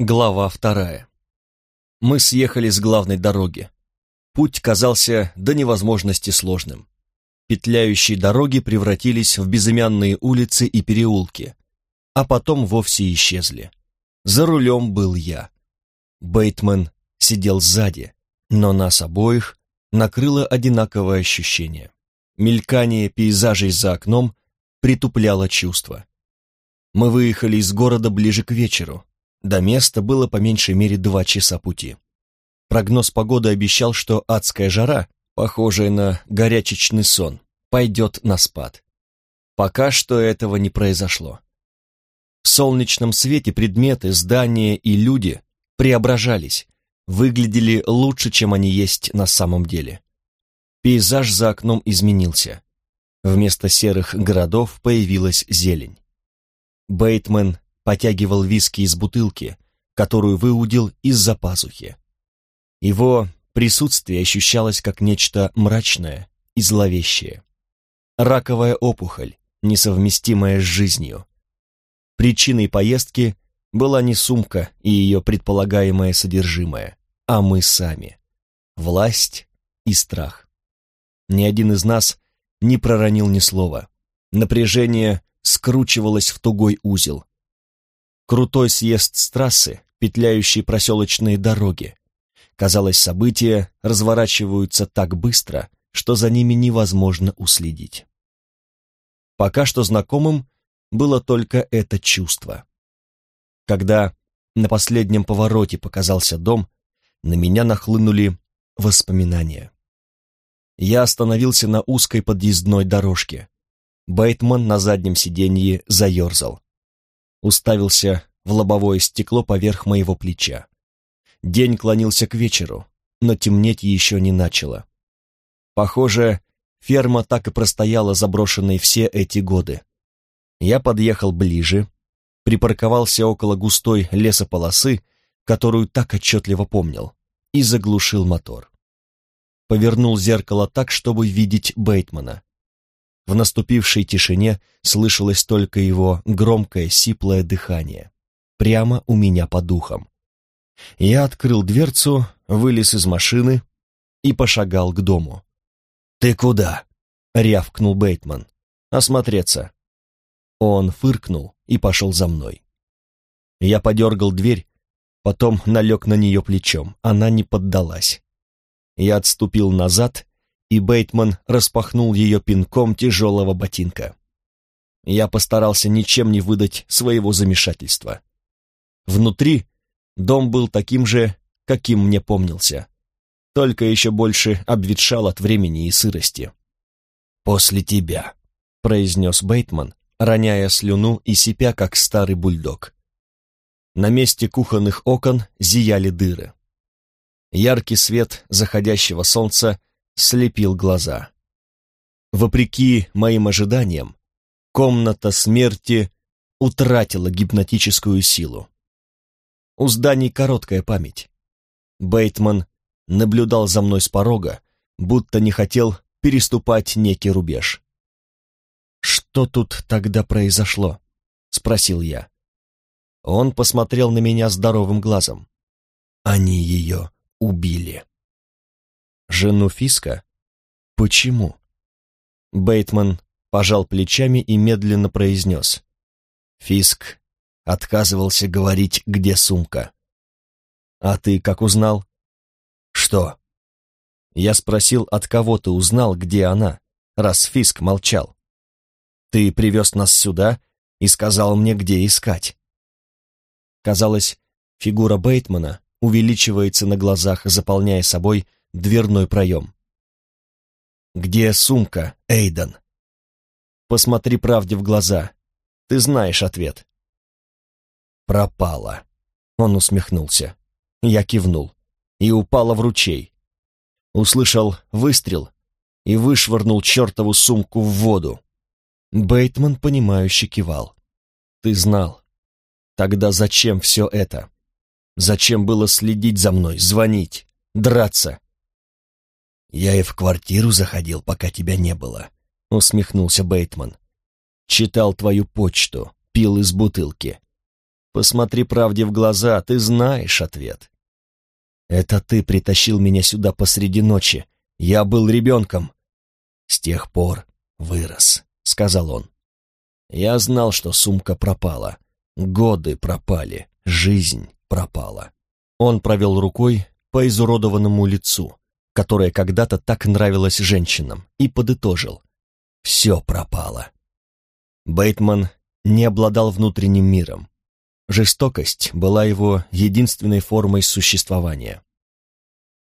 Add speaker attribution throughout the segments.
Speaker 1: Глава вторая. Мы съехали с главной дороги. Путь казался до невозможности сложным. Петляющие дороги превратились в безымянные улицы и переулки, а потом вовсе исчезли. За рулем был я. Бейтман сидел сзади, но нас обоих накрыло одинаковое ощущение. Мелькание пейзажей за окном притупляло чувства. Мы выехали из города ближе к вечеру, до места было по меньшей мере два часа пути. Прогноз погоды обещал, что адская жара, похожая на горячечный сон, пойдет на спад. Пока что этого не произошло. В солнечном свете предметы, здания и люди преображались, выглядели лучше, чем они есть на самом деле. Пейзаж за окном изменился. Вместо серых городов появилась зелень. Бейтмен потягивал виски из бутылки, которую выудил из-за пазухи. Его присутствие ощущалось как нечто мрачное и зловещее. Раковая опухоль, несовместимая с жизнью. Причиной поездки была не сумка и ее предполагаемое содержимое, а мы сами. Власть и страх. Ни один из нас не проронил ни слова. Напряжение скручивалось в тугой узел. Крутой съезд с трассы, петляющие проселочные дороги. Казалось, события разворачиваются так быстро, что за ними невозможно уследить. Пока что знакомым было только это чувство. Когда на последнем повороте показался дом, на меня нахлынули воспоминания. Я остановился на узкой подъездной дорожке. Бейтман на заднем сиденье заерзал уставился в лобовое стекло поверх моего плеча. День клонился к вечеру, но темнеть еще не начало. Похоже, ферма так и простояла заброшенной все эти годы. Я подъехал ближе, припарковался около густой лесополосы, которую так отчетливо помнил, и заглушил мотор. Повернул зеркало так, чтобы видеть Бейтмана. В наступившей тишине слышалось только его громкое сиплое дыхание, прямо у меня по духам. Я открыл дверцу, вылез из машины и пошагал к дому. «Ты куда?» — рявкнул Бейтман. «Осмотреться». Он фыркнул и пошел за мной. Я подергал дверь, потом налег на нее плечом. Она не поддалась. Я отступил назад и Бейтман распахнул ее пинком тяжелого ботинка. Я постарался ничем не выдать своего замешательства. Внутри дом был таким же, каким мне помнился, только еще больше обветшал от времени и сырости. «После тебя», — произнес Бейтман, роняя слюну и сипя, как старый бульдог. На месте кухонных окон зияли дыры. Яркий свет заходящего солнца слепил глаза. Вопреки моим ожиданиям, комната смерти утратила гипнотическую силу. У зданий короткая память. Бейтман наблюдал за мной с порога, будто не хотел переступать некий рубеж. «Что тут тогда произошло?» — спросил я. Он посмотрел на меня здоровым глазом. «Они ее убили». Жену Фиска? Почему? Бейтман пожал плечами и медленно произнес. Фиск отказывался говорить, где сумка. А ты как узнал? Что? Я спросил, от кого ты узнал, где она, раз Фиск молчал. Ты привез нас сюда и сказал мне, где искать. Казалось, фигура Бейтмана увеличивается на глазах, заполняя собой дверной проем. «Где сумка, Эйден?» «Посмотри правде в глаза. Ты знаешь ответ». «Пропала», — он усмехнулся. Я кивнул и упала в ручей. Услышал выстрел и вышвырнул чертову сумку в воду. Бейтман, понимающе кивал. «Ты знал. Тогда зачем все это? Зачем было следить за мной, звонить, драться?» «Я и в квартиру заходил, пока тебя не было», — усмехнулся Бейтман. «Читал твою почту, пил из бутылки. Посмотри правде в глаза, ты знаешь ответ. Это ты притащил меня сюда посреди ночи. Я был ребенком. С тех пор вырос, сказал он. Я знал, что сумка пропала. Годы пропали, жизнь пропала. Он провел рукой по изуродованному лицу, которое когда-то так нравилось женщинам, и подытожил. Все пропало. Бейтман не обладал внутренним миром. Жестокость была его единственной формой существования.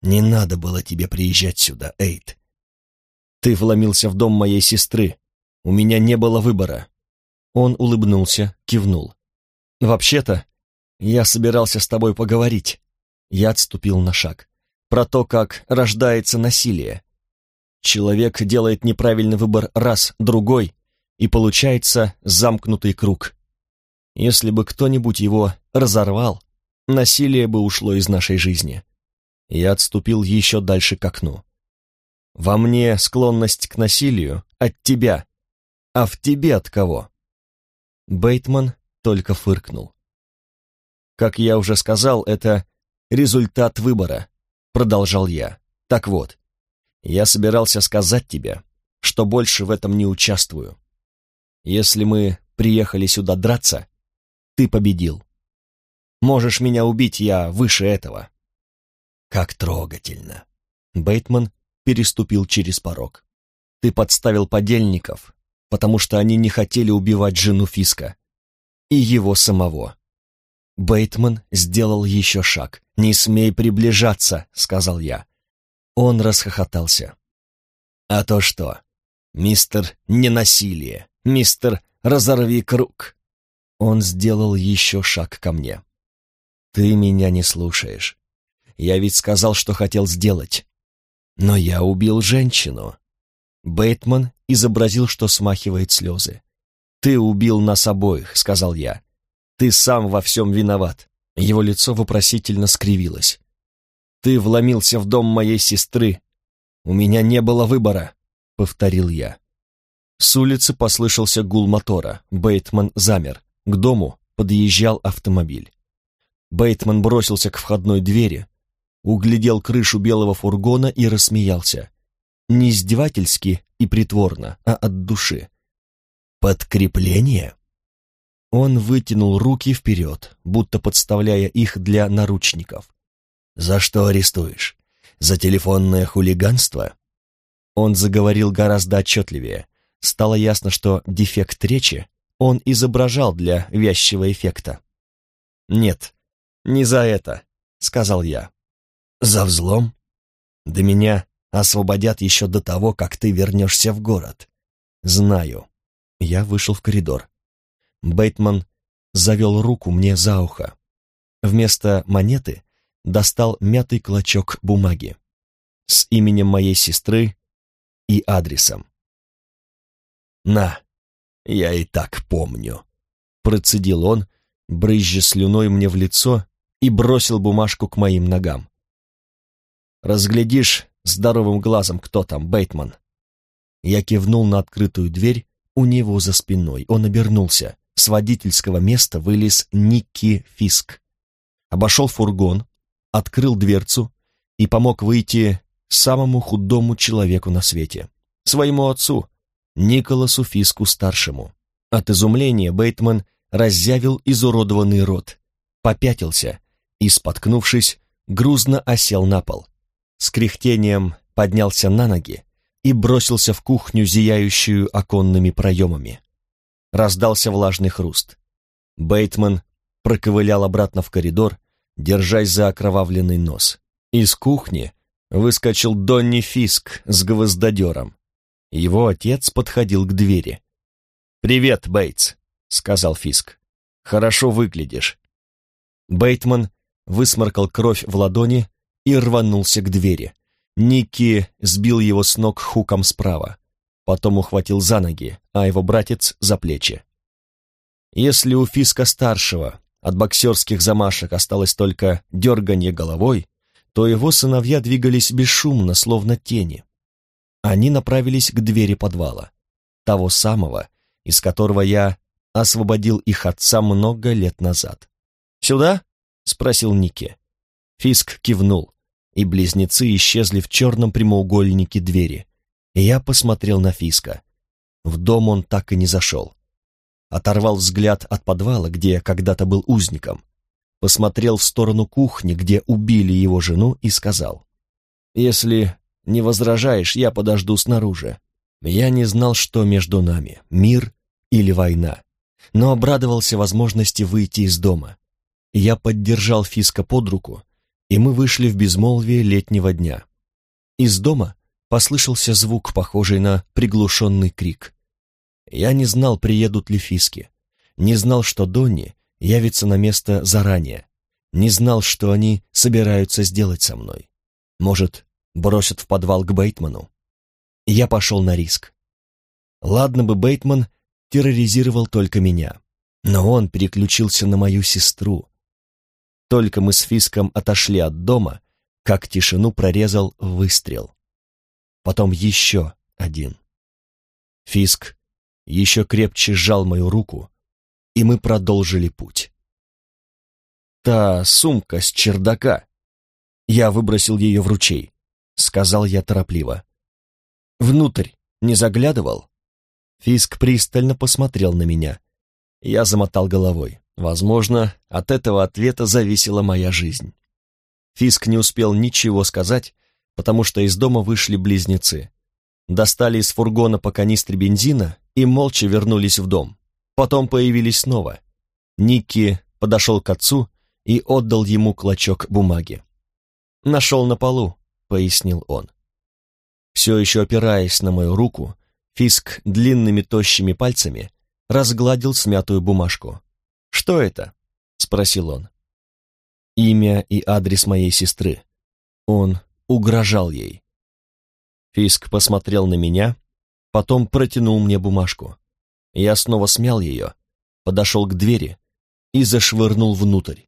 Speaker 1: «Не надо было тебе приезжать сюда, Эйд. Ты вломился в дом моей сестры. У меня не было выбора». Он улыбнулся, кивнул. «Вообще-то, я собирался с тобой поговорить». Я отступил на шаг. Про то, как рождается насилие. Человек делает неправильный выбор раз, другой, и получается замкнутый круг. Если бы кто-нибудь его разорвал, насилие бы ушло из нашей жизни. Я отступил еще дальше к окну. Во мне склонность к насилию от тебя, а в тебе от кого? Бейтман только фыркнул. Как я уже сказал, это результат выбора, продолжал я. Так вот, я собирался сказать тебе, что больше в этом не участвую. Если мы приехали сюда драться, ты победил. Можешь меня убить, я выше этого. Как трогательно. Бейтман переступил через порог. Ты подставил подельников, потому что они не хотели убивать жену Фиска. И его самого. Бейтман сделал еще шаг. «Не смей приближаться», — сказал я. Он расхохотался. «А то что? Мистер Ненасилие, мистер Разорви круг. Он сделал еще шаг ко мне. «Ты меня не слушаешь. Я ведь сказал, что хотел сделать. Но я убил женщину». Бейтман изобразил, что смахивает слезы. «Ты убил нас обоих», — сказал я. «Ты сам во всем виноват». Его лицо вопросительно скривилось. «Ты вломился в дом моей сестры. У меня не было выбора», — повторил я. С улицы послышался гул мотора. Бейтман замер. К дому подъезжал автомобиль. Бейтман бросился к входной двери, углядел крышу белого фургона и рассмеялся. Не издевательски и притворно, а от души. «Подкрепление?» Он вытянул руки вперед, будто подставляя их для наручников. «За что арестуешь? За телефонное хулиганство?» Он заговорил гораздо отчетливее. Стало ясно, что дефект речи он изображал для вязчего эффекта. «Нет, не за это», — сказал я. «За взлом? Да меня освободят еще до того, как ты вернешься в город. Знаю». Я вышел в коридор. Бейтман завел руку мне за ухо. Вместо монеты достал мятый клочок бумаги с именем моей сестры и адресом. «На, я и так помню», — процедил он, брызжа слюной мне в лицо и бросил бумажку к моим ногам. «Разглядишь здоровым глазом, кто там, Бейтман?» Я кивнул на открытую дверь у него за спиной. Он обернулся. С водительского места вылез Никки Фиск. Обошел фургон, открыл дверцу и помог выйти самому худому человеку на свете. Своему отцу, Николасу Фиску-старшему. От изумления Бейтман разъявил изуродованный рот, попятился и, споткнувшись, грузно осел на пол. С кряхтением поднялся на ноги и бросился в кухню, зияющую оконными проемами. Раздался влажный хруст. Бейтман проковылял обратно в коридор, держась за окровавленный нос. Из кухни выскочил Донни Фиск с гвоздодером. Его отец подходил к двери. «Привет, Бейтс», — сказал Фиск. «Хорошо выглядишь». Бейтман высморкал кровь в ладони и рванулся к двери. Никки сбил его с ног хуком справа, потом ухватил за ноги, а его братец — за плечи. Если у Фиска-старшего от боксерских замашек осталось только дерганье головой, то его сыновья двигались бесшумно, словно тени они направились к двери подвала, того самого, из которого я освободил их отца много лет назад. «Сюда?» — спросил Ники. Фиск кивнул, и близнецы исчезли в черном прямоугольнике двери. Я посмотрел на Фиска. В дом он так и не зашел. Оторвал взгляд от подвала, где когда-то был узником. Посмотрел в сторону кухни, где убили его жену, и сказал. «Если не возражаешь, я подожду снаружи». Я не знал, что между нами, мир или война, но обрадовался возможности выйти из дома. Я поддержал Фиска под руку, и мы вышли в безмолвие летнего дня. Из дома послышался звук, похожий на приглушенный крик. Я не знал, приедут ли Фиски, не знал, что Донни явится на место заранее, не знал, что они собираются сделать со мной. Может, бросят в подвал к Бейтману? Я пошел на риск. Ладно бы Бейтман терроризировал только меня, но он переключился на мою сестру, только мы с Фиском отошли от дома, как тишину прорезал выстрел. Потом еще один. Фиск еще крепче сжал мою руку, и мы продолжили путь. «Та сумка с чердака!» Я выбросил ее в ручей, сказал я торопливо. «Внутрь не заглядывал?» Фиск пристально посмотрел на меня. Я замотал головой. Возможно, от этого ответа зависела моя жизнь. Фиск не успел ничего сказать, потому что из дома вышли близнецы. Достали из фургона по канистре бензина и молча вернулись в дом. Потом появились снова. Никки подошел к отцу и отдал ему клочок бумаги. «Нашел на полу», — пояснил он. Все еще опираясь на мою руку, Фиск длинными тощими пальцами разгладил смятую бумажку. «Что это?» — спросил он. «Имя и адрес моей сестры». Он угрожал ей. Фиск посмотрел на меня, потом протянул мне бумажку. Я снова смял ее, подошел к двери и зашвырнул внутрь.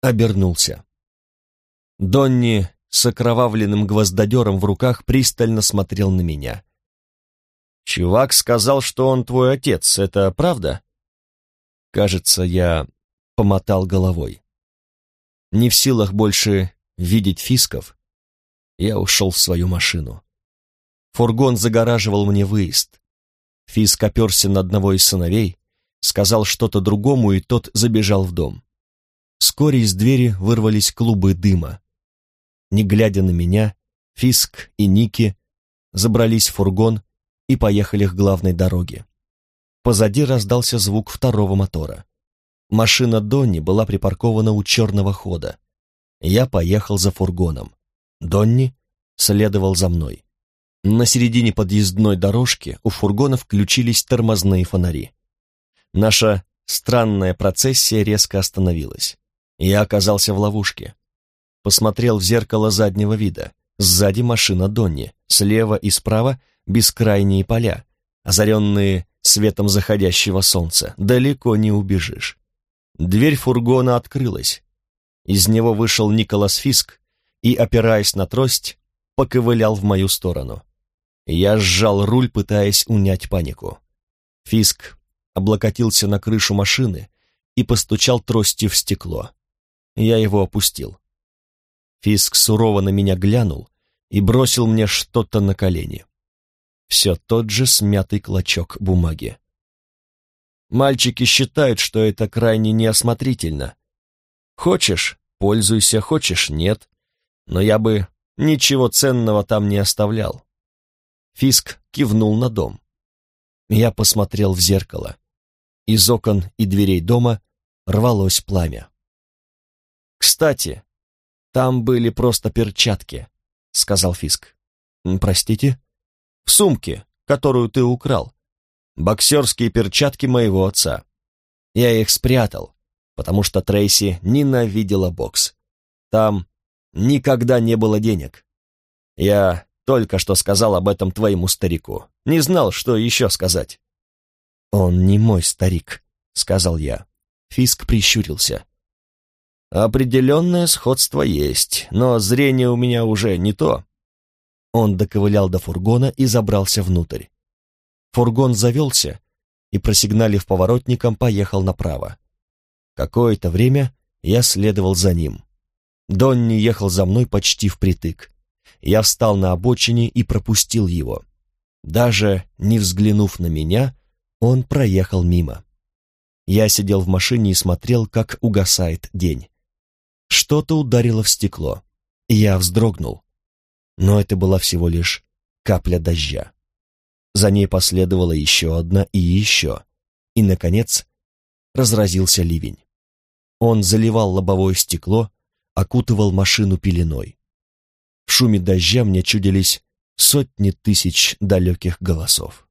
Speaker 1: Обернулся. Донни с окровавленным гвоздодером в руках пристально смотрел на меня. «Чувак сказал, что он твой отец, это правда?» Кажется, я помотал головой. Не в силах больше видеть фисков, я ушел в свою машину. Фургон загораживал мне выезд. Фиск оперся на одного из сыновей, сказал что-то другому, и тот забежал в дом. Вскоре из двери вырвались клубы дыма. Не глядя на меня, Фиск и Ники забрались в фургон и поехали к главной дороге. Позади раздался звук второго мотора. Машина Донни была припаркована у черного хода. Я поехал за фургоном. Донни следовал за мной. На середине подъездной дорожки у фургона включились тормозные фонари. Наша странная процессия резко остановилась. Я оказался в ловушке. Посмотрел в зеркало заднего вида. Сзади машина Донни, слева и справа бескрайние поля, озаренные светом заходящего солнца. Далеко не убежишь. Дверь фургона открылась. Из него вышел Николас Фиск и, опираясь на трость, поковылял в мою сторону. Я сжал руль, пытаясь унять панику. Фиск облокотился на крышу машины и постучал тростью в стекло. Я его опустил. Фиск сурово на меня глянул и бросил мне что-то на колени все тот же смятый клочок бумаги. Мальчики считают, что это крайне неосмотрительно. Хочешь — пользуйся, хочешь — нет. Но я бы ничего ценного там не оставлял. Фиск кивнул на дом. Я посмотрел в зеркало. Из окон и дверей дома рвалось пламя. «Кстати, там были просто перчатки», — сказал Фиск. «Простите?» в сумке, которую ты украл. Боксерские перчатки моего отца. Я их спрятал, потому что Трейси ненавидела бокс. Там никогда не было денег. Я только что сказал об этом твоему старику. Не знал, что еще сказать. «Он не мой старик», — сказал я. Фиск прищурился. «Определенное сходство есть, но зрение у меня уже не то. Он доковылял до фургона и забрался внутрь. Фургон завелся и, просигналив поворотником, поехал направо. Какое-то время Я следовал за ним. Донни ехал за мной почти впритык. Я встал на обочине и пропустил его. Даже не взглянув на меня, он проехал мимо. Я сидел в машине и смотрел, как угасает день. Что-то ударило в стекло. Я вздрогнул. Но это была всего лишь капля дождя. За ней последовала еще одна и еще. И, наконец, разразился ливень. Он заливал лобовое стекло, окутывал машину пеленой. В шуме дождя мне чудились сотни тысяч далеких голосов.